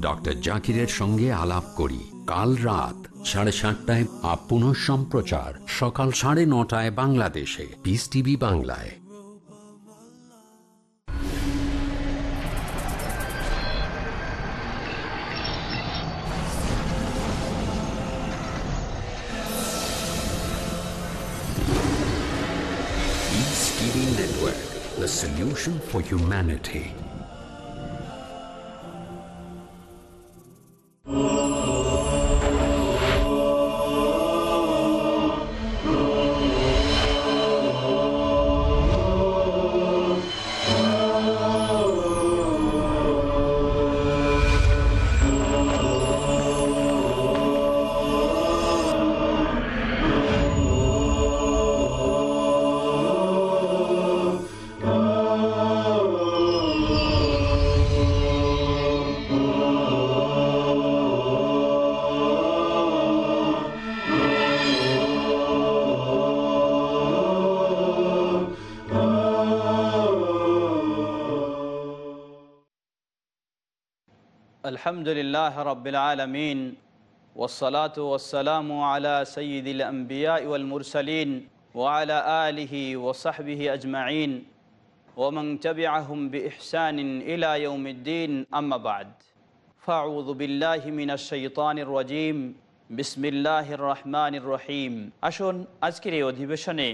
Doctor জাকিরের সঙ্গে আলাপ করি। কাল রাত সাড়ে সাতটায় আপন সম্প্রচার সকাল সাড়ে নটায় বাংলাদেশে। পিস টিভি বাংলায়। Network, the solution for humanity. الحمد لله رب العالمين والصلاة والسلام على سيد الأنبياء والمرسلين وعلى آله وصحبه أجمعين ومن تبعهم بإحسان إلى يوم الدين أما بعد فأعوذ بالله من الشيطان الرجيم بسم الله الرحمن الرحيم আসুন আজকের এই অধিবেশনে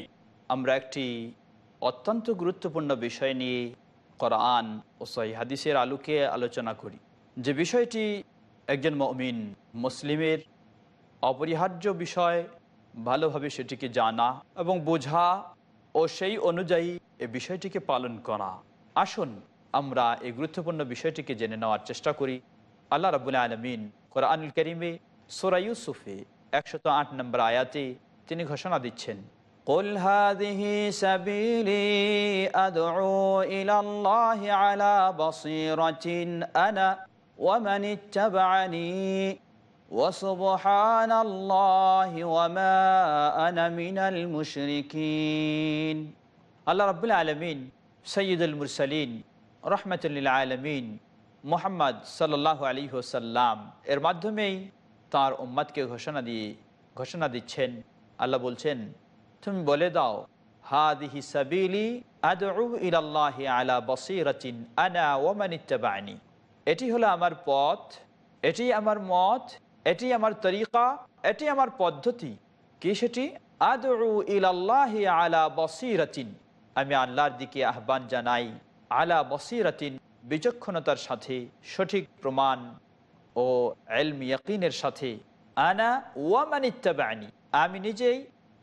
আমরা একটি অত্যন্ত গুরুত্বপূর্ণ বিষয় নিয়ে কোরআন ও সহি হাদিসের আলোকে আলোচনা করি যে বিষয়টি একজন মমিন মুসলিমের অপরিহার্য বিষয় ভালোভাবে সেটিকে জানা এবং বোঝা ও সেই অনুযায়ী এ বিষয়টিকে পালন করা আসুন আমরা এই গুরুত্বপূর্ণ বিষয়টিকে জেনে নেওয়ার চেষ্টা করি আল্লাহ রাবুল আলমিন কোরআনুল করিমে সোরা ইউসুফে একশত আট নম্বর আয়াতে তিনি ঘোষণা দিচ্ছেন قل هذه سبيلي أدعو إلى الله على بصيرة أنا ومن اتبعني وسبحان الله وما أنا من المشركين আল্লাহ রাবুল আলমিন সৈয়দুল মুরসালিন রহমতুল্লিল আলমিন মোহাম্মদ সাল্লাহ আলী হোসাল্লাম এর মাধ্যমেই তার উম্মাদকে ঘোষণা দিয়ে ঘোষণা দিচ্ছেন আল্লাহ বলছেন তুমি বলে দাও হাদিহি সাবিলি আদউ ইলাল্লাহি আলা বসিরাতিন আনা ওমান ইত্তাবানি এটি হলো আমার পথ, এটি আমার মত, এটি আমার তরিকা, এটি আমার পদ্ধতি। কি সেটি? আলা বসিরাতিন। আমি আল্লাহর দিকে আহ্বান জানাই, আলা বসিরাতিন, বিচক্ষণতার সাথে, সঠিক প্রমাণ ও এলম ইয়াকিনের সাথে। আনা ওয়ামান ইত্তাবানি আমি নিজেই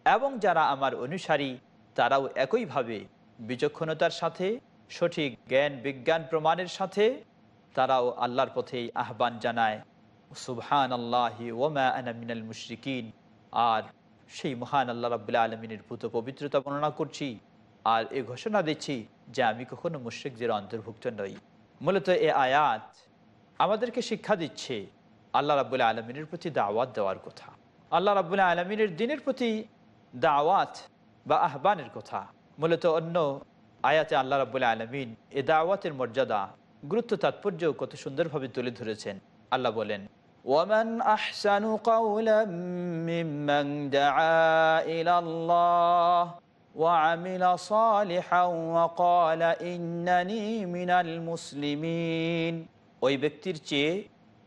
এবং যারা আমার অনুসারী, তারাও একইভাবে বিচক্ষণতার সাথে, সঠিক জ্ঞান বিজ্ঞান প্রমাণের সাথে তারাও আল্লাহর পথেই আহ্বান জানায় সুবহান আল্লাহি ওমা আনামিনাল মুশরিকিন। আর সেই মহান আল্লাহ রাবুল্লাহ আলমিনের ভূত পবিত্রতা বর্ণনা করছি, আর এ ঘোষণা দিচ্ছি যে আমি কখনো মুশ্রিকদের অন্তর্ভুক্ত নই। মূলত এ আয়াত আমাদেরকে শিক্ষা দিচ্ছে আল্লাহ রাবুল্লাহ আলমিনের প্রতি দাওয়াত দেওয়ার কথা। আল্লাহ রাবুল্লাহ আলমিনের দিনের প্রতি দাওয়াত বা আহ্বানের কথা। মূলত অন্য আয়াতে আল্লাহ রাবুল্লাহ আলমিন এ দাওয়াতের মর্যাদা গুরুত্ব তাৎপর্য কত সুন্দরভাবে তুলে ধরেছেন আল্লাহ বলেন ومن أحسن قولا ممن دعا إلى الله وعمل صالحا وقال إنني من المسلمين ওই ব্যক্তির চেয়ে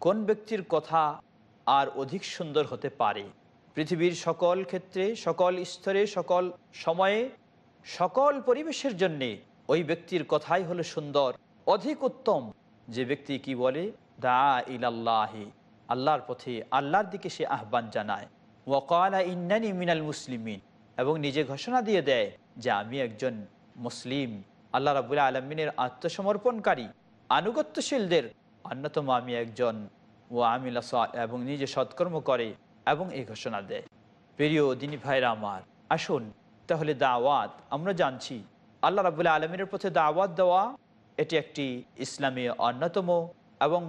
কোন ব্যক্তির কথা আর অধিক সুন্দর হতে পারে পৃথিবীর সকল ক্ষেত্রে সকল স্তরে সকল সময়ে সকল পরিবেশের জন্যে ওই ব্যক্তির কথাই হলো সুন্দর অধিক উত্তম যে ব্যক্তি কি বলে? দা ইলাল্লাহি। আল্লাহর পথে, আল্লাহর দিকে সে আহ্বান জানায়। ওয়াকালা ইন্নানি মিনাল মুসলিমিন। এবং নিজে ঘোষণা দিয়ে দেয় যে, আমি একজন মুসলিম। আল্লাহ রাবুল্লাহ আলমিনের আত্মসমর্পণকারী, আনুগত্যশীলদের। অন্যতম আমি একজন ও আমিলা এবং নিজে সৎকর্ম করে এবং এই ঘোষণা দেয়। প্রিয় দিনী ভাইরা আমার, আসুন তাহলে দাওয়াত আমরা জানছি। আল্লাহ রাবুল্লাহ আলমিনের পথে দাওয়াত দেওয়া এটি একটি ইসলামী অন্যতম এবং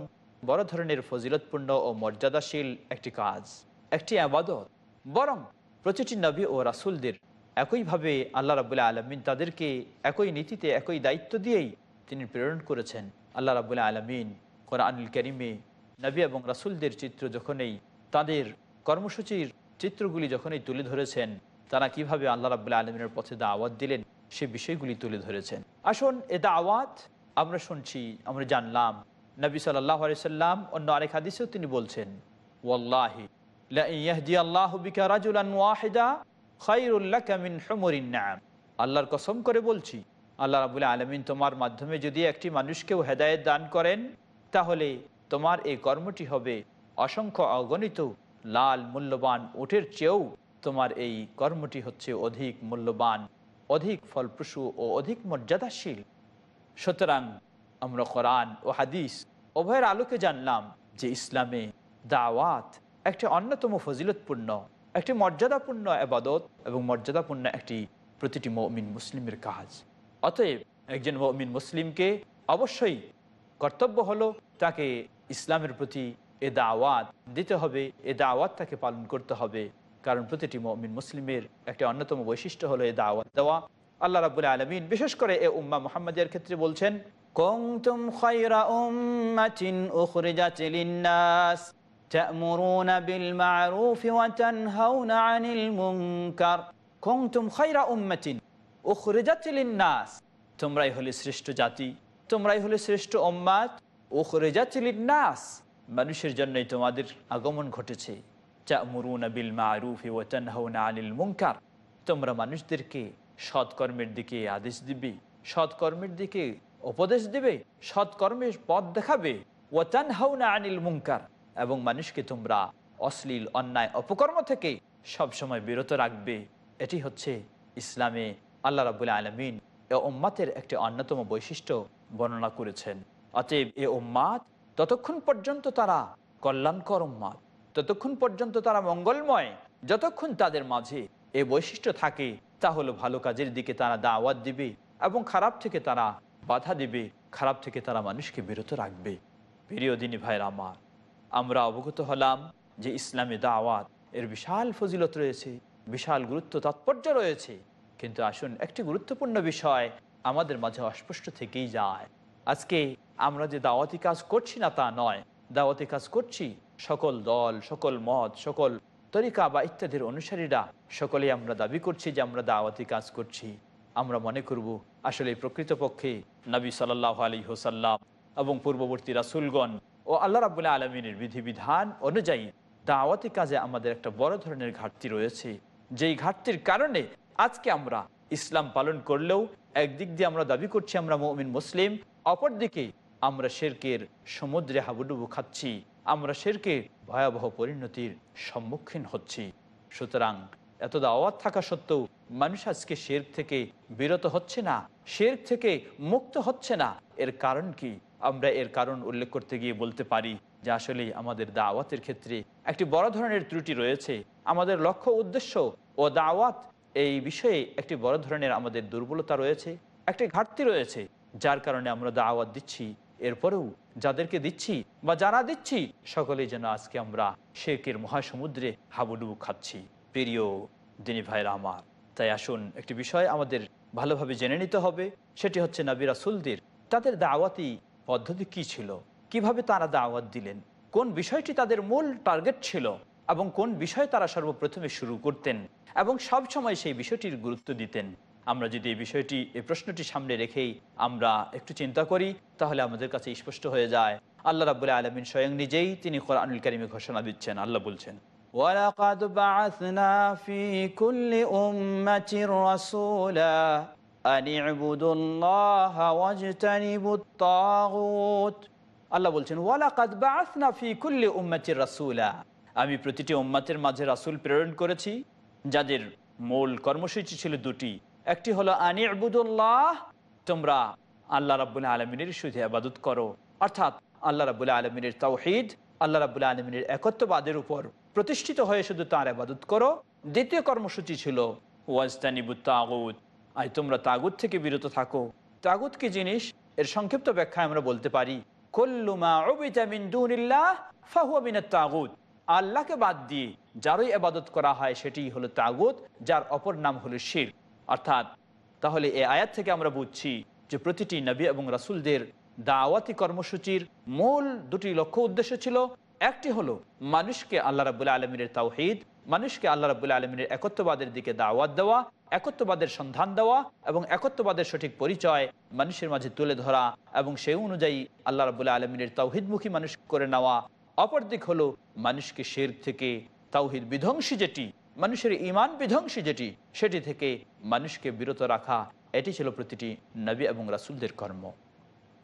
বড় ধরনের ফজিলতপূর্ণ ও মর্যাদাশীল একটি কাজ, একটি আবাদত। বরং প্রতিটি নবী ও রাসুলদের একইভাবে আল্লাহ রাবুল্লাহ আলমিন তাদেরকে একই নীতিতে, একই দায়িত্ব দিয়েই তিনি প্রেরণ করেছেন। আল্লাহ রাবুল্লাহ আলমিন কোরআনুল করিমে নবী এবং রাসুলদের চিত্র যখনই, তাদের কর্মসূচির চিত্রগুলি যখনই তুলে ধরেছেন, তারা কীভাবে আল্লাহ রাবুল্লাহ আলমিনের পথে দাওয়াত দিলেন, সে বিষয়গুলি তুলে ধরেছেন। আসুন এ দাওয়াত আমরা শুনছি, আমরা জানলাম। নবী সাল্লাম অন্য আরেক হাদিসেও তিনি বলছেন আল্লাহর কসম করে বলছি, আল্লাহ রাবুল আলমিন তোমার মাধ্যমে যদি একটি মানুষকেও হেদায়েত দান করেন, তাহলে তোমার এই কর্মটি হবে অসংখ্য অগণিত লাল মূল্যবান উঠের চেয়েও তোমার এই কর্মটি হচ্ছে অধিক মূল্যবান, অধিক ফলপ্রসূ ও অধিক মর্যাদাশীল। সুতরাং আমরা কোরআন ও হাদিস উভয়ের আলোকে জানলাম যে ইসলামে দাওয়াত একটি অন্যতম ফজিলতপূর্ণ, একটি মর্যাদাপূর্ণ আবাদত এবং মর্যাদাপূর্ণ একটি প্রতিটি মমিন মুসলিমের কাজ। অতএব একজন মমিন মুসলিমকে অবশ্যই কর্তব্য হলো তাকে ইসলামের প্রতি এ দাওয়াত দিতে হবে, এ দাওয়াত তাকে পালন করতে হবে। কারণ প্রতিটি মমিন মুসলিমের একটি অন্যতম বৈশিষ্ট্য হলো এ দাওয়াত দেওয়া। আল্লাহ রাবুল আলমিন, বিশেষ করে এ উম্মা মোহাম্মদের ক্ষেত্রে বলছেন লিন-নাস তোমরাই হলে শ্রেষ্ঠ জাতি, তোমরাই হলে শ্রেষ্ঠ উম্মাত, উখরিজাত লিন-নাস, মানুষের জন্যই তোমাদের আগমন ঘটেছে। ta'muruna বিল মা'রুফ ওয়া তানহাউনা 'আনিল মুনকার, তোমরা মানুষদেরকে সৎকর্মের দিকে আদেশ দিবে, সৎকর্মের দিকে উপদেশ দিবে সৎকর্মের পথ দেখাবে। ওয়াতান হাউনা আনিল মুঙ্কার এবং মানুষকে তোমরা অশ্লীল, অন্যায়, অপকর্ম থেকে সবসময় বিরত রাখবে। এটি হচ্ছে ইসলামে আল্লাহ রাবুল আলমিন এ ওম্মাতের একটি অন্যতম বৈশিষ্ট্য বর্ণনা করেছেন। অতএব এ ওম্মাত ততক্ষণ পর্যন্ত তারা কল্যাণকর উম্মাদ ততক্ষণ পর্যন্ত তারা মঙ্গলময়, যতক্ষণ তাদের মাঝে এ বৈশিষ্ট্য থাকে তা হলো ভালো কাজের দিকে তারা দাওয়াত দিবে এবং খারাপ থেকে তারা বাধা দিবে, খারাপ থেকে তারা মানুষকে বিরত রাখবে। প্রিয় দিনী ভাইয়ের আমার, আমরা অবগত হলাম যে ইসলামে দাওয়াত এর বিশাল ফজিলত রয়েছে, বিশাল গুরুত্ব তাৎপর্য রয়েছে। কিন্তু আসুন, একটি গুরুত্বপূর্ণ বিষয় আমাদের মাঝে অস্পষ্ট থেকেই যায়। আজকে আমরা যে দাওয়াতি কাজ করছি না তা নয়, দাওয়াতি কাজ করছি সকল দল, সকল মত, সকল তরিকা বা ইত্যাদির অনুসারীরা সকলে আমরা দাবি করছি যে আমরা দাওয়াতি কাজ করছি। আমরা মনে করব আসলে প্রকৃতপক্ষে নবী সাল্লাহ আলী হোসাল্লাম এবং পূর্ববর্তী রাসুলগণ ও আল্লাহ রাবুল্লাহ আলমিনের বিধিবিধান অনুযায়ী দাওয়াতি কাজে আমাদের একটা বড় ধরনের ঘাটতি রয়েছে। যেই ঘাটতির কারণে আজকে আমরা ইসলাম পালন করলেও একদিক দিয়ে আমরা দাবি করছি আমরা মমিন মুসলিম, অপরদিকে আমরা শেরকের সমুদ্রে হাবুডুবু খাচ্ছি। আমরা শেরকে ভয়াবহ পরিণতির সম্মুখীন হচ্ছি। সুতরাং এত দাওয়াত থাকা সত্ত্বেও মানুষ আজকে শের থেকে বিরত হচ্ছে না, শের থেকে মুক্ত হচ্ছে না। এর কারণ কি? আমরা এর কারণ উল্লেখ করতে গিয়ে বলতে পারি যে আসলে আমাদের দাওয়াতের ক্ষেত্রে একটি বড় ধরনের ত্রুটি রয়েছে। আমাদের লক্ষ্য উদ্দেশ্য ও দাওয়াত এই বিষয়ে একটি বড় ধরনের আমাদের দুর্বলতা রয়েছে, একটি ঘাটতি রয়েছে, যার কারণে আমরা দাওয়াত দিচ্ছি এরপরেও যাদেরকে দিচ্ছি বা যারা দিচ্ছি সকলে যেন আজকে আমরা শেখের মহাসমুদ্রে হাবুডুবু খাচ্ছি। প্রিয় দিনী ভাইরা আমার, তাই আসুন একটি বিষয় আমাদের ভালোভাবে জেনে নিতে হবে। সেটি হচ্ছে নাবিরা সুলদের তাদের দাওয়াতি পদ্ধতি কি ছিল? কীভাবে তারা দাওয়াত দিলেন? কোন বিষয়টি তাদের মূল টার্গেট ছিল? এবং কোন বিষয় তারা সর্বপ্রথমে শুরু করতেন? এবং সব সময় সেই বিষয়টির গুরুত্ব দিতেন। আমরা যদি এই বিষয়টি এই প্রশ্নটি সামনে রেখেই আমরা একটু চিন্তা করি তাহলে আমাদের কাছে স্পষ্ট হয়ে যায় আল্লাহ রাবুল্লাহ আলমিন স্বয়ং নিজেই তিনি কোরআনুল কারিমে ঘোষণা দিচ্ছেন আল্লাহ বলছেন ولقد بعثنا في كل أمة رسولا أن اعبدوا الله واجتنبوا الطاغوت আল্লাহ বলছেন ওয়ালাকাদ বাআসনা ফি কুল্লি উম্মাতির রাসূলা আমি প্রতিটি উম্মাতের মাঝে রাসূল প্রেরণ করেছি যাদের মূল কর্মসূচি ছিল দুটি একটি হলো, আনি আবুদুল্লাহ তোমরা আল্লাহ রাবুল আলমিনের শুধু আবাদত করো। অর্থাৎ আল্লাহ রাবুল আলমিনের তাওহিদ আল্লাহ রাবুল্লাহ আলমিনের একত্ববাদের উপর প্রতিষ্ঠিত হয়ে শুধু তার আবাদত করো। দ্বিতীয় কর্মসূচি ছিল, ওয়াজতানিবু তাগুত আই তোমরা তাগুত থেকে বিরত থাকো। তাগুত কি জিনিস? এর সংক্ষিপ্ত ব্যাখ্যা আমরা বলতে পারি আল্লাহকে বাদ দিয়ে যারই আবাদত করা হয় সেটি হলো তাগুত, যার অপর নাম হলো শির অর্থাৎ, তাহলে এই আয়াত থেকে আমরা বুঝছি যে প্রতিটি নবী এবং রাসুলদের দাওয়াতি কর্মসূচির মূল দুটি লক্ষ্য উদ্দেশ্য ছিল, একটি হলো মানুষকে আল্লাহ রাবুল্লাহ আলমিনের তাওহিদ, মানুষকে আল্লাহ রাবুল্লাহ আলমিনের একত্ববাদের দিকে দাওয়াত দেওয়া, একত্ববাদের সন্ধান দেওয়া এবং একত্ববাদের সঠিক পরিচয় মানুষের মাঝে তুলে ধরা এবং সেই অনুযায়ী আল্লাহ রাবুল্লাহ আলমিনের তাওহিদমুখী মানুষ করে নেওয়া। অপরদিক হলো মানুষকে শের থেকে তাওহিদ বিধ্বংসী যেটি মানুষের ইমান বিধ্বংসী যেটি সেটি থেকে মানুষকে বিরত রাখা এটি ছিল প্রতিটি নবী এবং রাসুলদের কর্ম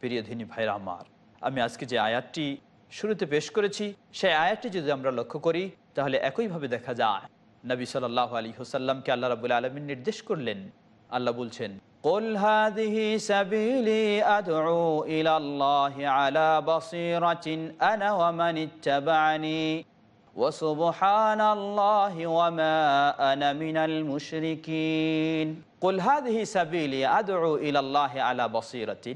প্রিয় ধিনী ভাইরা আমার আমি আজকে যে আয়াতটি শুরুতে পেশ করেছি সেই আয়াতটি যদি আমরা লক্ষ্য করি তাহলে একইভাবে দেখা যায় নবী সাল্লাহ আলী হোসাল্লামকে আল্লাহ রাবুল আলমিন নির্দেশ করলেন আল্লাহ বলছেন قل هذه سبيلي أدعو إلى الله على بصيرة أنا ومن اتبعني وسبحان الله وما أنا من المشركين قل هذه سبيلي أدعو إلى الله على بصيرة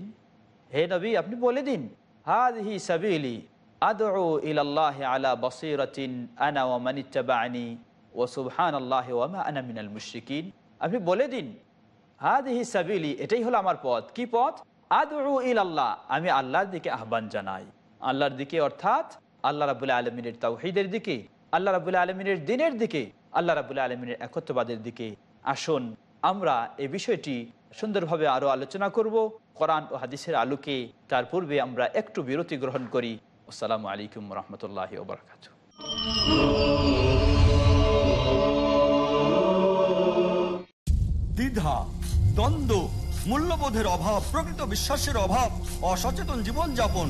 হে নবী আপনি বলে দিন হাদিহি সাবিলি আদউ ইলাল্লাহ আলা বসিরাতিন আনা ওয়া মান ইত্তাবা'নি ওয়া সুবহানাল্লাহি ওয়া মা আনা মিনাল মুশরিকিন আপনি বলে দিন হাদিহি সাবিলি এটাই হলো আমার পথ কি পথ আদউ ইলাল্লাহ আমি আল্লাহর দিকে আহ্বান জানাই আল্লাহর দিকে অর্থাৎ আল্লাহ রাবুল্লাহ আলমিনের তাওহিদের দিকে, আল্লাহ রাবুল্লাহ আলমিনের দিনের দিকে, আল্লাহ রাবুল্লাহ আলমিনের একত্ববাদের দিকে। আসুন, আমরা এই বিষয়টি সুন্দরভাবে আরও আলোচনা করব কোরআন ও হাদিসের আলোকে। তার পূর্বে আমরা একটু বিরতি গ্রহণ করি। আসসালামু আলাইকুম রহমতুল্লাহ ওবরাকাত দ্বিধা, দ্বন্দ্ব, মূল্যবোধের অভাব, প্রকৃত বিশ্বাসের অভাব, অসচেতন জীবনযাপন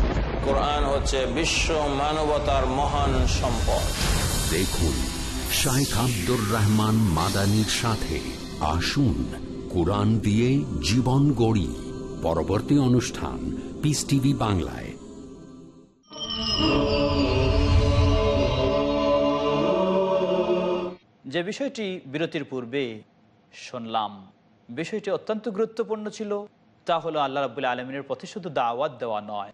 কোরআন হচ্ছে বিশ্ব মানবতার মহান সম্পদ। দেখুন শাইখ আব্দুর রহমান মাদানির সাথে আসুন কোরআন দিয়ে জীবন গড়ি। পরবর্তী অনুষ্ঠান পিস টিভি বাংলায়। যে বিষয়টি বিরতির পূর্বে শুনলাম বিষয়টি অত্যন্ত গুরুত্বপূর্ণ ছিল তা হলো আল্লাহ রাবুল্লাহ আলমিনের পথে শুধু দাওয়াত দেওয়া নয়।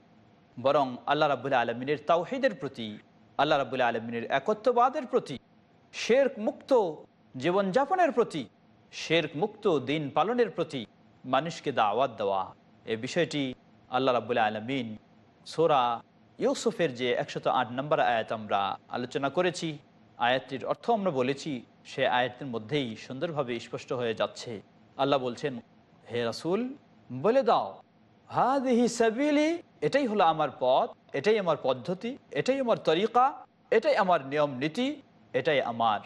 বরং আল্লাহ রাবুল্লাহ আলমিনের তাওহিদের প্রতি, আল্লাহ রাবুল্লাহ আলমিনের একত্ববাদের প্রতি, শেরক মুক্ত জীবনযাপনের প্রতি, শেরক মুক্ত দিন পালনের প্রতি মানুষকে দাওয়াত দেওয়া। এ বিষয়টি আল্লাহ রাবুল্লাহ আলমিন সোরা ইউসুফের যে একশত আট নম্বর আয়াত আমরা আলোচনা করেছি, আয়াতটির অর্থ আমরা বলেছি, সে আয়াতের মধ্যেই সুন্দরভাবে স্পষ্ট হয়ে যাচ্ছে। আল্লাহ বলছেন, হে রাসুল, বলে দাও হা দেহি সাবিলি, এটাই হলো আমার পথ, এটাই আমার পদ্ধতি, এটাই আমার তরিকা, এটাই আমার নিয়ম নীতি, এটাই আমার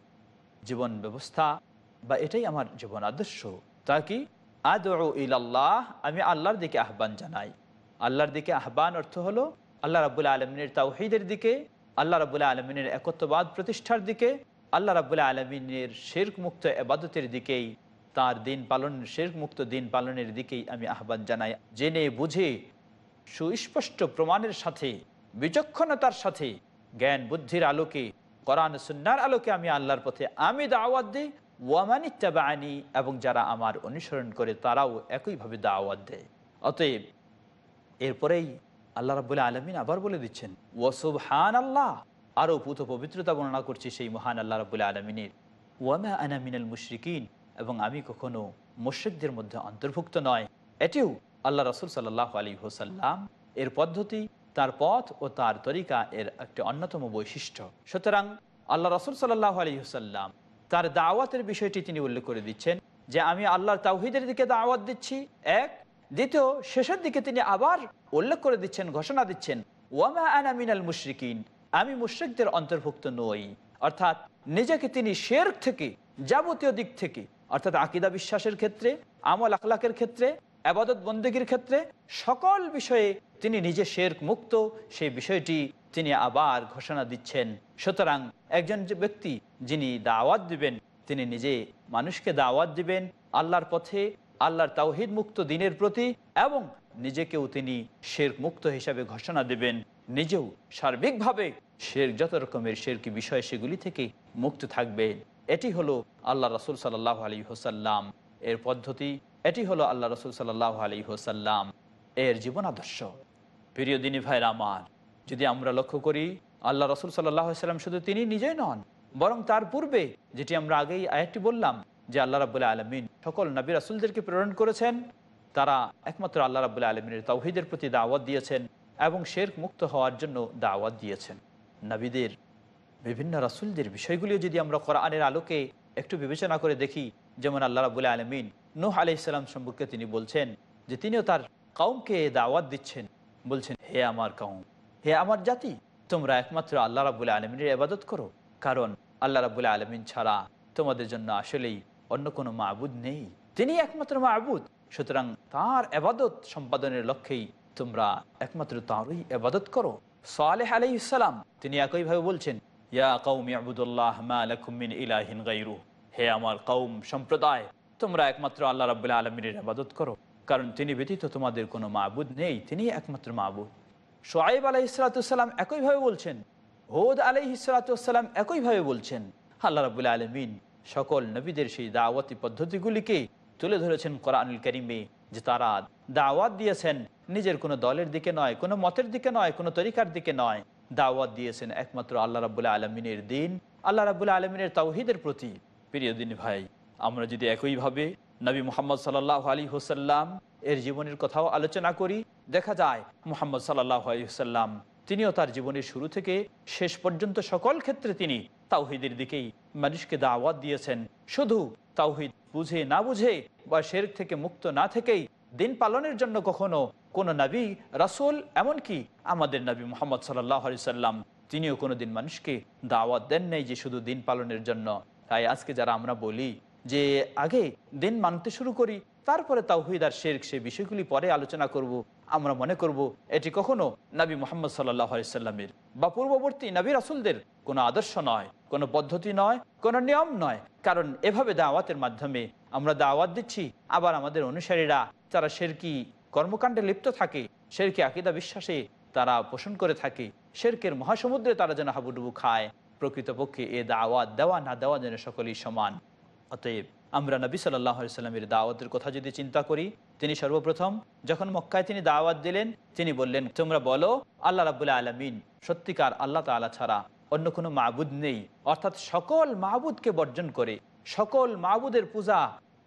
জীবন ব্যবস্থা বা এটাই আমার জীবন আদর্শ। তা কি? আদৌ ইলাল্লাহ, আমি আল্লাহর দিকে আহ্বান জানাই। আল্লাহর দিকে আহ্বান অর্থ হলো আল্লাহ রাবুল্লাহ আলমিনের তাওহিদের দিকে, আল্লাহ রাবুল্লাহ আলমিনের একত্ববাদ প্রতিষ্ঠার দিকে, আল্লাহ রাবুল্লাহ আলমিনের শেরক মুক্ত এবাদতের দিকেই তার দিন পালনের শেরক মুক্ত দিন পালনের দিকেই আমি আহ্বান জানাই। জেনে বুঝে, সুস্পষ্ট প্রমাণের সাথে, বিচক্ষণতার সাথে, জ্ঞান বুদ্ধির আলোকে করান সুন্নার আলোকে আমি আল্লাহর পথে আমি দাওয়াত দিই। ওয়ামানিত্যাবানি এবং যারা আমার অনুসরণ করে তারাও একইভাবে দাওয়াত দেয়। অতএব, এরপরেই আল্লাহ রাবুল্লাহ আলমিন আবার বলে দিচ্ছেন ওসুব হান আল্লাহ আরও পুত পবিত্রতা বর্ণনা করছি সেই মহান আল্লাহ রাবুল্লাহ আলমিনের ওয়ামা আনা মিনাল মুশরিকিন। এবং আমি কখনো মুশ্রিকদের মধ্যে অন্তর্ভুক্ত নয়। এটিও আল্লাহ রসুল সাল্লাহ আলী হোসাল্লাম এর পদ্ধতি, তার পথ ও তার তরিকা এর একটি অন্যতম বৈশিষ্ট্য। সুতরাং আল্লাহ রসুল সাল্লাহ আলী হোসাল্লাম তার দাওয়াতের বিষয়টি তিনি উল্লেখ করে দিচ্ছেন যে, আমি আল্লাহর তাওহিদের দিকে দাওয়াত দিচ্ছি। এক। দ্বিতীয়, শেষের দিকে তিনি আবার উল্লেখ করে দিচ্ছেন, ঘোষণা দিচ্ছেন, ওয়ামা আনা মিনাল মুশরিকিন। আমি মুশ্রিকদের অন্তর্ভুক্ত নই। অর্থাৎ নিজেকে তিনি শের থেকে, যাবতীয় দিক থেকে অর্থাৎ আকিদা বিশ্বাসের ক্ষেত্রে, আমল আখলাকের ক্ষেত্রে, আবাদত বন্দীগীর ক্ষেত্রে, সকল বিষয়ে তিনি নিজে শের মুক্ত, সেই বিষয়টি তিনি আবার ঘোষণা দিচ্ছেন। সুতরাং একজন যে ব্যক্তি যিনি দাওয়াত দিবেন, তিনি নিজে মানুষকে দাওয়াত দিবেন আল্লাহর পথে, আল্লাহর তাওহিদ মুক্ত দিনের প্রতি এবং নিজেকেও তিনি শের মুক্ত হিসাবে ঘোষণা দেবেন। নিজেও সার্বিকভাবে শের যত রকমের শেরকি বিষয় সেগুলি থেকে মুক্ত থাকবেন। এটি হলো আল্লাহ রসুল সাল্লাহ আলী হোসাল্লাম এর পদ্ধতি। এটি হলো আল্লাহ রসুল সাল্লাহ আলী হোসাল্লাম এর জীবন আদর্শ। প্রিয় দিনী ভাইয়ের আমার, যদি আমরা লক্ষ্য করি, আল্লাহ রসুল সাল্লাহ সাল্লাম শুধু তিনি নিজেই নন, বরং তার পূর্বে যেটি আমরা আগেই আয়াতটি বললাম যে আল্লাহ রাবুল্লাহ আলমিন সকল নবী রাসুলদেরকে প্রেরণ করেছেন, তারা একমাত্র আল্লাহ রাবুল্লাহ আলমিনের তৌহিদের প্রতি দাওয়াত দিয়েছেন এবং শের মুক্ত হওয়ার জন্য দাওয়াত দিয়েছেন। নবীদের বিভিন্ন রাসুলদের বিষয়গুলিও যদি আমরা কোরআনের আলোকে একটু বিবেচনা করে দেখি, যেমন আল্লাহ রাবুল্লাহ আলমিন নুহ আলি ইসলাম সম্পর্কে তিনি বলছেন যে তিনিও তার কাউমকে দাওয়াত দিচ্ছেন। বলছেন, হে আমার কাউম, হে আমার জাতি, তোমরা একমাত্র আল্লাহ রাবুল্লাহ আলমিনের আবাদত করো। কারণ আল্লাহ রাবুল্লাহ আলমিন ছাড়া তোমাদের জন্য আসলেই অন্য কোনো মাহবুদ নেই। তিনি একমাত্র মাহবুদ সুতরাং তার আবাদত সম্পাদনের লক্ষ্যেই তোমরা একমাত্র তাঁরই আবাদত করো। সালেহ আলাই ইসালাম তিনি একইভাবে বলছেন হে আমার কৌম সম্প্রদায়, তোমরা একমাত্র আল্লাহ রাবুল্লাহ আলমিনের আবাদত করো, কারণ তিনি ব্যতীত তোমাদের কোনো মাহবুদ নেই, তিনি একমাত্র মাহবুদ সোয়াইব আলাই ইসলাতাম একইভাবে বলছেন, হোদ আলাই ইসলাতাম একইভাবে বলছেন, আল্লাহ রাবুল্লাহ আলমিন সকল নবীদের সেই দাওয়াতি পদ্ধতিগুলিকে তুলে ধরেছেন কোরআনুল করিমে, যে তারা দাওয়াত দিয়েছেন, নিজের কোনো দলের দিকে নয়, কোনো মতের দিকে নয়, কোনো তরিকার দিকে নয়। দাওয়াত দিয়েছেন একমাত্র আল্লাহ রাবুল্লাহ আলমিনের দিন। আল্লাহ রাবুল্লাহ আলমিনের তাওহিদের প্রতি প্রিয় দিন ভাই, আমরা যদি একইভাবে নবী মোহাম্মদ সাল্লাহ আলী হোসাল্লাম এর জীবনের কথাও আলোচনা করি, দেখা যায় মোহাম্মদ সাল্লাহ আলী হোসাল্লাম তিনিও তার জীবনের শুরু থেকে শেষ পর্যন্ত সকল ক্ষেত্রে তিনি তাওহিদের দিকেই মানুষকে দাওয়াত দিয়েছেন। শুধু তাওহিদ বুঝে না বুঝে বা শের থেকে মুক্ত না থেকেই দিন পালনের জন্য কখনো কোন নবী, রাসুল, এমনকি আমাদের নবী মোহাম্মদ সাল্লাম, তিনিও কোনোদিন মানুষকে দাওয়াত দেন নেই যে শুধু দিন পালনের জন্য তাই আজকে যারা আমরা বলি যে আগে দিন মানতে শুরু করি, তারপরে তাওহিদ আর শের সে বিষয়গুলি পরে আলোচনা করব। আমরা মনে করব এটি কখনো নবী মোহাম্মদ সাল্লাহ সাল্লামের বা পূর্ববর্তী নবী রাসুলদের কোনো আদর্শ নয়, কোনো পদ্ধতি নয়, কোনো নিয়ম নয় কারণ এভাবে দাওয়াতের মাধ্যমে আমরা দাওয়াত দিচ্ছি, আবার আমাদের অনুসারীরা, তারা শেরকি কর্মকাণ্ডে লিপ্ত থাকে, শেরকি আকিদা বিশ্বাসে তারা পোষণ করে থাকে। শেরকের মহাসমুদ্রে তারা যেন হাবুডুবু খায়, প্রকৃতপক্ষে এ দাওয়াত দেওয়া না দেওয়া যেন সকলেই সমান। অতএব আমরা নবী সাল্লাহ সাল্লামের দাওয়াতের কথা যদি চিন্তা করি, তিনি সর্বপ্রথম যখন মক্কায় তিনি দাওয়াত দিলেন, তিনি বললেন, তোমরা বলো, আল্লাহ রাবুল্লাহ আলমিন সত্যিকার আল্লাহ তালা ছাড়া অন্য কোনো মাহবুদ নেই। অর্থাৎ সকল মাহবুদকে বর্জন করে, সকল মাহবুদের পূজা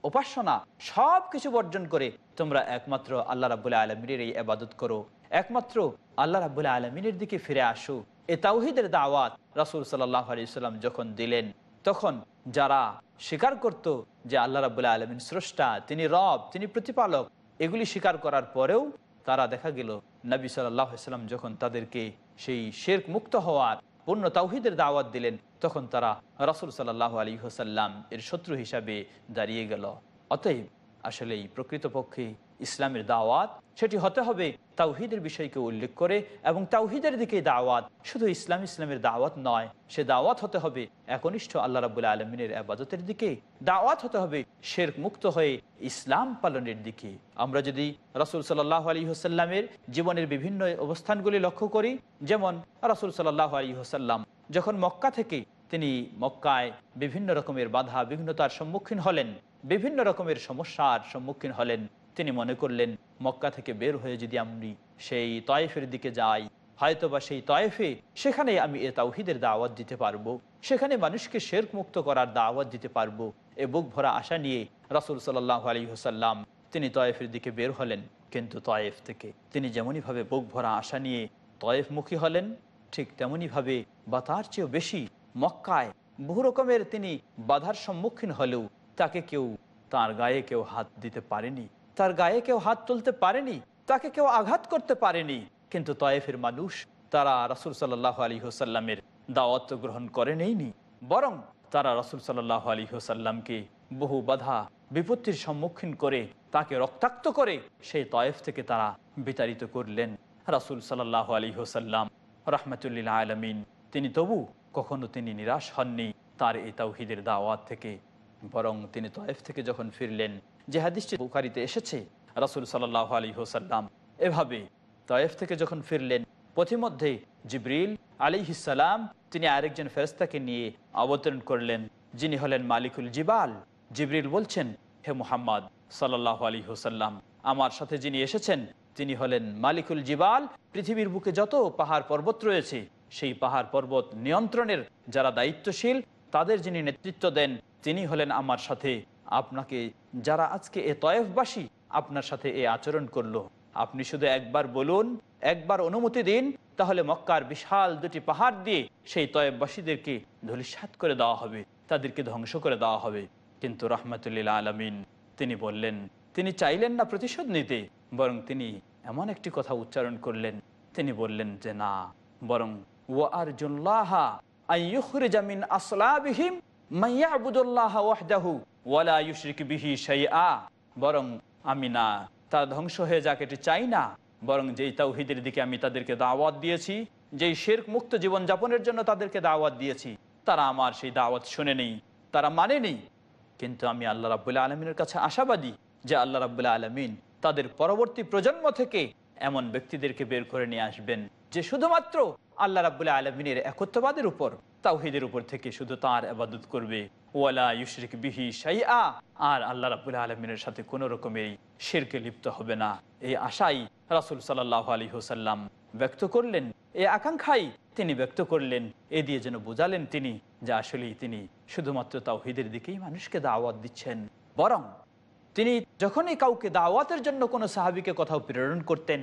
উপাসনা সব কিছু বর্জন করে তোমরা একমাত্র আল্লাহ রাবুল্লাহ আলমিনের এই আবাদত করো। একমাত্র আল্লাহ রাবুল্লাহ আলমিনের দিকে ফিরে আসো। এ তাওহিদের দাওয়াত রাসুল সাল্লাহ আলি সাল্লাম যখন দিলেন, তখন যারা স্বীকার করত যে আল্লাহ রাবুল্লাহ আলমিন স্রষ্টা, তিনি রব, তিনি প্রতিপালক, এগুলি স্বীকার করার পরেও তারা দেখা গেল, নবী সাল্লাহ সাল্লাম যখন তাদেরকে সেই শেরক মুক্ত হওয়ার পূর্ণ তাওহিদের দাওয়াত দিলেন, তখন তারা রাসুল সাল্লাহ আলী হোসাল্লাম এর শত্রু হিসাবে দাঁড়িয়ে গেল। অতএব আসলে প্রকৃতপক্ষে ইসলামের দাওয়াত, সেটি হতে হবে তাওহিদের বিষয়কে উল্লেখ করে এবং তাওহিদের দিকে দাওয়াত। শুধু ইসলাম ইসলামের দাওয়াত নয়, সে দাওয়াত হতে হবে একনিষ্ঠ আল্লাহ রাবুল্লাহ আলমিনের আবাদতের দিকে। দাওয়াত হতে হবে শের মুক্ত হয়ে ইসলাম পালনের দিকে। আমরা যদি রাসুল সাল্লাহ আলী হোসাল্লামের জীবনের বিভিন্ন অবস্থানগুলি লক্ষ্য করি, যেমন রাসুল সাল্লাহ আলী হোসাল্লাম যখন মক্কা থেকে তিনি মক্কায় বিভিন্ন রকমের বাধা, বিভিন্নতার সম্মুখীন হলেন বিভিন্ন রকমের সমস্যার সম্মুখীন হলেন। তিনি মনে করলেন, মক্কা থেকে বের হয়ে যদি আমি সেই তয়েফের দিকে যাই, হয়তোবা সেই তয়েফে সেখানে আমি এ তাওহিদের দাওয়াত দিতে পারব। সেখানে মানুষকে শেরক মুক্ত করার দাওয়াত দিতে পারব। এ বুক ভরা আশা নিয়ে রাসুল সাল্লাহ আলী হোসাল্লাম তিনি তয়েফের দিকে বের হলেন। কিন্তু তয়েফ থেকে তিনি যেমনইভাবে বুক ভরা আশা নিয়ে তয়েফমুখী হলেন, ঠিক তেমনইভাবে বা তার চেয়েও বেশি মক্কায় বহু রকমের তিনি বাধার সম্মুখীন হলেও তাকে কেউ তার গায়ে কেউ হাত দিতে পারেনি, তার গায়ে কেউ হাত তুলতে পারেনি, তাকে কেউ আঘাত করতে পারেনি। কিন্তু তয়েফের মানুষ, তারা রাসুল সাল্লাহ আলী হোসাল্লামের দাওয়াত গ্রহণ করে নেইনি বরং তারা রাসুল সাল্লাহ আলী হোসাল্লামকে বহু বাধা বিপত্তির সম্মুখীন করে, তাকে রক্তাক্ত করে সেই তয়েফ থেকে তারা বিতাড়িত করলেন। রাসুল সাল্লাহ আলী হোসাল্লাম রহমতুল্লিল্লা আলমিন, তিনি তবু কখনো তিনি নিরাশ হননি, তার এই তাওহিদের দাওয়াত থেকে বরং তিনি তয়েফ থেকে যখন ফিরলেন, যে হাদিসটি বুখারিতে এসেছে, রাসুল সাল্লাহ আলী হোসাল্লাম এভাবে তয়েফ থেকে যখন ফিরলেন, পথিমধ্যে জিব্রিল আলী সালাম তিনি আরেকজন ফেরস্তাকে নিয়ে অবতরণ করলেন, যিনি হলেন মালিকুল জিবাল। জিব্রিল বলছেন, হে মুহাম্মদ সাল্লাহ আলী হোসাল্লাম আমার সাথে যিনি এসেছেন, তিনি হলেন মালিকুল জিবাল। পৃথিবীর বুকে যত পাহাড় পর্বত রয়েছে, সেই পাহাড় পর্বত নিয়ন্ত্রণের যারা দায়িত্বশীল, তাদের যিনি নেতৃত্ব দেন তিনি হলেন আমার সাথে। আপনাকে যারা আজকে এ তয়েফবাসী, আপনার সাথে এ আচরণ করল। আপনি শুধু একবার বলুন, একবার অনুমতি দিন, তাহলে মক্কার বিশাল দুটি পাহাড় দিয়ে সেই তয়েববাসীদেরকে ধলিসাত করে দেওয়া হবে, তাদেরকে ধ্বংস করে দেওয়া হবে। কিন্তু রহমতুল্লিল্লা আলমিন তিনি বললেন, তিনি চাইলেন না প্রতিশোধ নিতে, বরং তিনি এমন একটি কথা উচ্চারণ করলেন। তিনি বললেন যে না, বরং ও আর জুল্লাহা জামিন আসলাবিহিম বরং আমি না। তারা ধ্বংস হয়ে চাই না। বরং যেই দিকে আমি তাদেরকে দাওয়াত দিয়েছি, যেই মুক্ত জীবন যাপনের জন্য তাদেরকে দাওয়াত দিয়েছি, তারা আমার সেই দাওয়াত তারা কিন্তু আমি আল্লাহ রাবুল্লাহ আলমিনের কাছে আশাবাদী যে আল্লাহ রাবুল্লাহ আলমিন তাদের পরবর্তী প্রজন্ম থেকে এমন ব্যক্তিদেরকে বের করে নিয়ে আসবেন, যে শুধুমাত্র আল্লাহ রাবুল্লাহ আলমিনের একত্ববাদের উপর। তাওহিদের উপর থেকে শুধু তার আবাদত করবে। ওয়ালা ইউশরিক বিহি সাইয়া আর আল্লাহ রাবুল্লাহ আলমিনের সাথে কোনো রকমের শেরকে লিপ্ত হবে না। এই আশাই রাসুল সাল্লাহ আলী হোসাল্লাম ব্যক্ত করলেন। এই আকাঙ্ক্ষাই তিনি ব্যক্ত করলেন। এ দিয়ে যেন বোঝালেন তিনি যে আসলেই তিনি শুধুমাত্র তাওহিদের দিকেই মানুষকে দাওয়াত দিচ্ছেন। বরং তিনি যখনই কাউকে দাওয়াতের জন্য কোনো সাহাবিকে কোথাও প্রেরণ করতেন,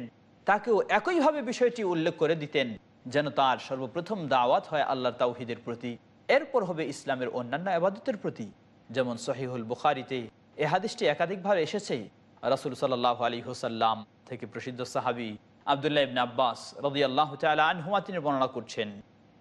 তাকেও একইভাবে বিষয়টি উল্লেখ করে দিতেন। যেন তার সর্বপ্রথম দাওয়াত হয় আল্লাহ তাওহিদের প্রতি। এরপর হবে ইসলামের অন্যান্য আবাদতের প্রতি। যেমন সহিহুল বুখারিতে এ হাদিসটি একাধিকভাবে এসেছে। রাসুল সাল্লাহ আলী হোসাল্লাম থেকে প্রসিদ্ধ সাহাবি আবদুল্লাহ ইবনে আব্বাস রদি আল্লাহ আনহুমা তিনি বর্ণনা করছেন।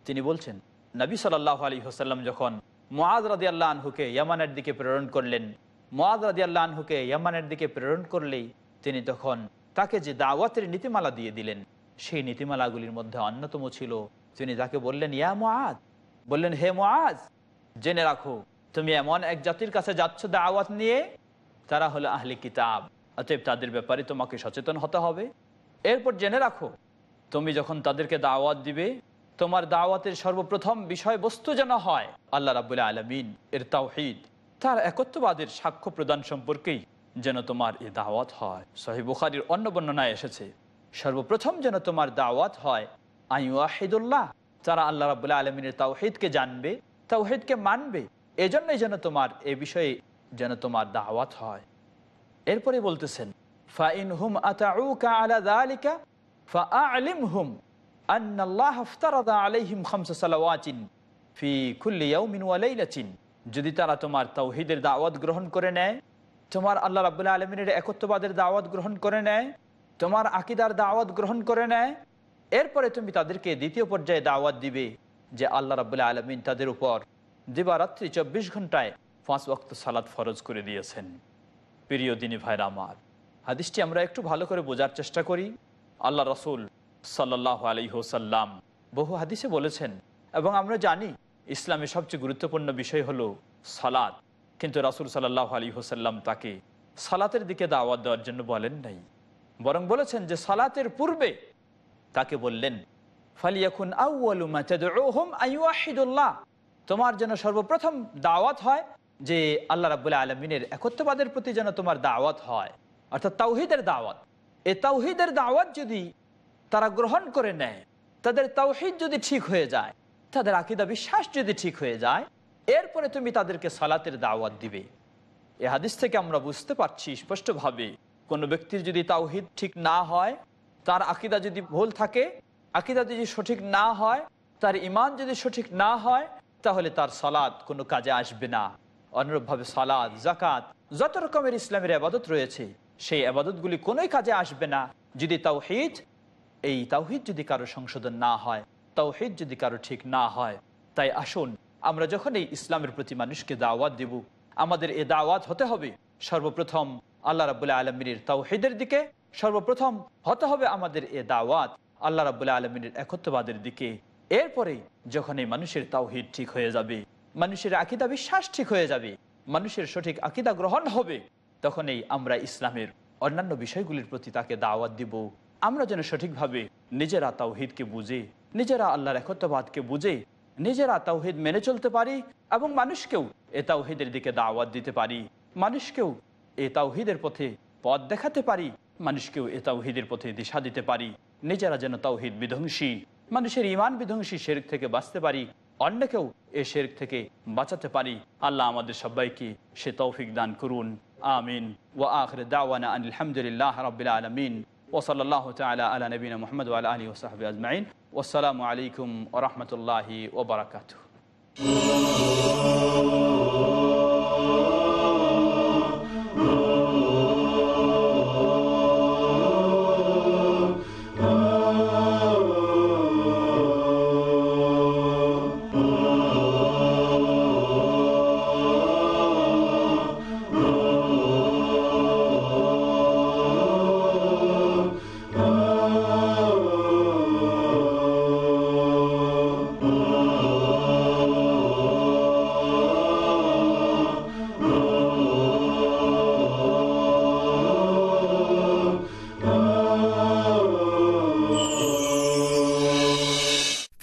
তিনি বলছেন, নবী সাল্লাহ আলী হোসাল্লাম যখন মোয়াজ রাদি আল্লাহ আনহুকে ইয়ামানের দিকে প্রেরণ করলেন মোয়াজ রাদি আল্লাহ আনহুকে ইয়ামানের দিকে প্রেরণ করলেই তিনি তখন তাকে যে দাওয়াতের নীতিমালা দিয়ে দিলেন সেই নীতিমালাগুলির মধ্যে অন্যতম ছিল। তিনি তাকে বললেন, ইয়া মোয়াজ বললেন, হে মোয়াজ জেনে রাখো, তুমি এমন এক জাতির কাছে যাচ্ছ দাওয়াত নিয়ে তারা হলো আহলি কিতাব। অতএব তাদের ব্যাপারে তোমাকে সচেতন হতে হবে। এরপর জেনে রাখো, তুমি যখন তাদেরকে দাওয়াত দিবে, তোমার দাওয়াতের সর্বপ্রথম বিষয়বস্তু যেন হয়, আল্লাহ রাবুল্লাহ আলমিন, এর তাওহিদ, তার একত্ববাদের সাক্ষ্য প্রদান সম্পর্কেই যেন তোমার এ দাওয়াত হয়। সহি বুখারির অন্য বর্ণনায় এসেছে সর্বপ্রথম যেন তোমার দাওয়াত হয় আই ওয়াহিদুল্লাহ তারা আল্লাহ রাবুল্লাহ আলমিনের তাওহিদকে জানবে, তাওহিদকে মানবে, এজন্যই যেন তোমার এ বিষয়ে যেন তোমার দাওয়াত হয়। এরপরে বলতেছেন ফাইন হুম সালাওয়াতিন ফি ইয়াউমিন ওয়া লাইলাতিন। যদি তারা তোমার তাওহীদের দাওয়াত গ্রহণ করে নেয়, তোমার আল্লাহ রাব্বুল আলামিনের একত্ববাদের দাওয়াত গ্রহণ করে নেয় তোমার আকীদার দাওয়াত গ্রহণ করে নেয়, এরপরে তুমি তাদেরকে দ্বিতীয় পর্যায়ে দাওয়াত দিবে যে আল্লাহ রাব্বুল আলামিন তাদের উপর দিবারাত্রি চব্বিশ ঘন্টায় পাঁচ ওয়াক্ত সালাত ফরজ করে দিয়েছেন। প্রিয় দিনী ভাইরা আমার, হাদিসটি আমরা একটু ভালো করে বোঝার চেষ্টা করি। আল্লাহ রসুল সাল্লাহ আলহিহসাল্লাম বহু হাদিসে বলেছেন, এবং আমরা জানি ইসলামের সবচেয়ে গুরুত্বপূর্ণ বিষয় হলো সালাদ কিন্তু রাসুল সাল্লাহ আলী হোসাল্লাম তাকে সালাতের দিকে দাওয়াত দেওয়ার জন্য বলেন নাই। বরং বলেছেন যে সালাতের পূর্বে তাকে বললেন তোমার যেন সর্বপ্রথম দাওয়াত হয় যে আল্লাহ রাবুল্লাহ আলমিনের একত্ববাদের প্রতি যেন তোমার দাওয়াত হয়, অর্থাৎ তাওহিদের দাওয়াত। এ তাওহিদের দাওয়াত যদি তারা গ্রহণ করে নেয়, তাদের তাওহিদ যদি ঠিক হয়ে যায়, তাদের আকিদা বিশ্বাস যদি ঠিক হয়ে যায়, এরপরে তুমি তাদেরকে সালাতের দাওয়াত দিবে। এ হাদিস থেকে আমরা বুঝতে পারছি স্পষ্টভাবে কোনো ব্যক্তির যদি তাওহিদ ঠিক না হয়, তার আকিদা যদি ভুল থাকে, আকিদা যদি সঠিক না হয়, তার ইমান যদি সঠিক না হয়, তাহলে তার সালাদ কোনো কাজে আসবে না। অনুরূপভাবে সালাদ জাকাত যত রকমের ইসলামের আবাদত রয়েছে, সেই আবাদতগুলি কোনোই কাজে আসবে না। যদি তাওহিদ, এই তাওহিদ যদি কারও সংশোধন না হয়, তাওহিদ যদি কারও ঠিক না হয়, তাই আসুন, আমরা যখন এই ইসলামের প্রতি মানুষকে দাওয়াত দেব, আমাদের এ দাওয়াত হতে হবে সর্বপ্রথম আল্লাহ রাবুল্লাহ আলমিনের তাওহিদের দিকে সর্বপ্রথম হতে হবে আমাদের এ দাওয়াত আল্লাহ রাবুল্লাহ আলমিনের একত্ববাদের দিকে। এরপরে যখন এই মানুষের তাওহিদ ঠিক হয়ে যাবে, মানুষের আকিদা বিশ্বাস ঠিক হয়ে যাবে, মানুষের সঠিক আকিদা গ্রহণ হবে তখনই আমরা ইসলামের অন্যান্য বিষয়গুলির প্রতি তাকে দাওয়াত দিব। আমরা যেন সঠিকভাবে নিজেরা তাওহিদকে বুঝে, নিজেরা আল্লাহর একত্ববাদকে বুঝে, নিজেরা তাওহিদ মেনে চলতে পারি এবং মানুষকেও এ তাওহিদের দিকে দাওয়াত দিতে পারি। মানুষকেও এ তাওহিদের পথে পথ দেখাতে পারি, মানুষকেও এ তাওহিদের পথে দিশা দিতে পারি। নিজেরা যেন তাওহিদ বিধ্বংসী, মানুষের ইমান বিধ্বংসী শেরক থেকে বাঁচতে পারি, অন্যকেও এ শেরক থেকে বাঁচাতে পারি। আল্লাহ আমাদের সবাইকে সে তৌফিক দান করুন। আমিন। ও আখরে দাওয়ানা আলহামদুলিল্লাহ রবিল আলমিন। ওসলাল্লাহ তালা আল্লাহ নবীন মোহাম্মদ আলী ওসাহাবি আজমাইন। ওসালামু আলাইকুম ওরহমতুল্লাহি ওবরাকাতু Oh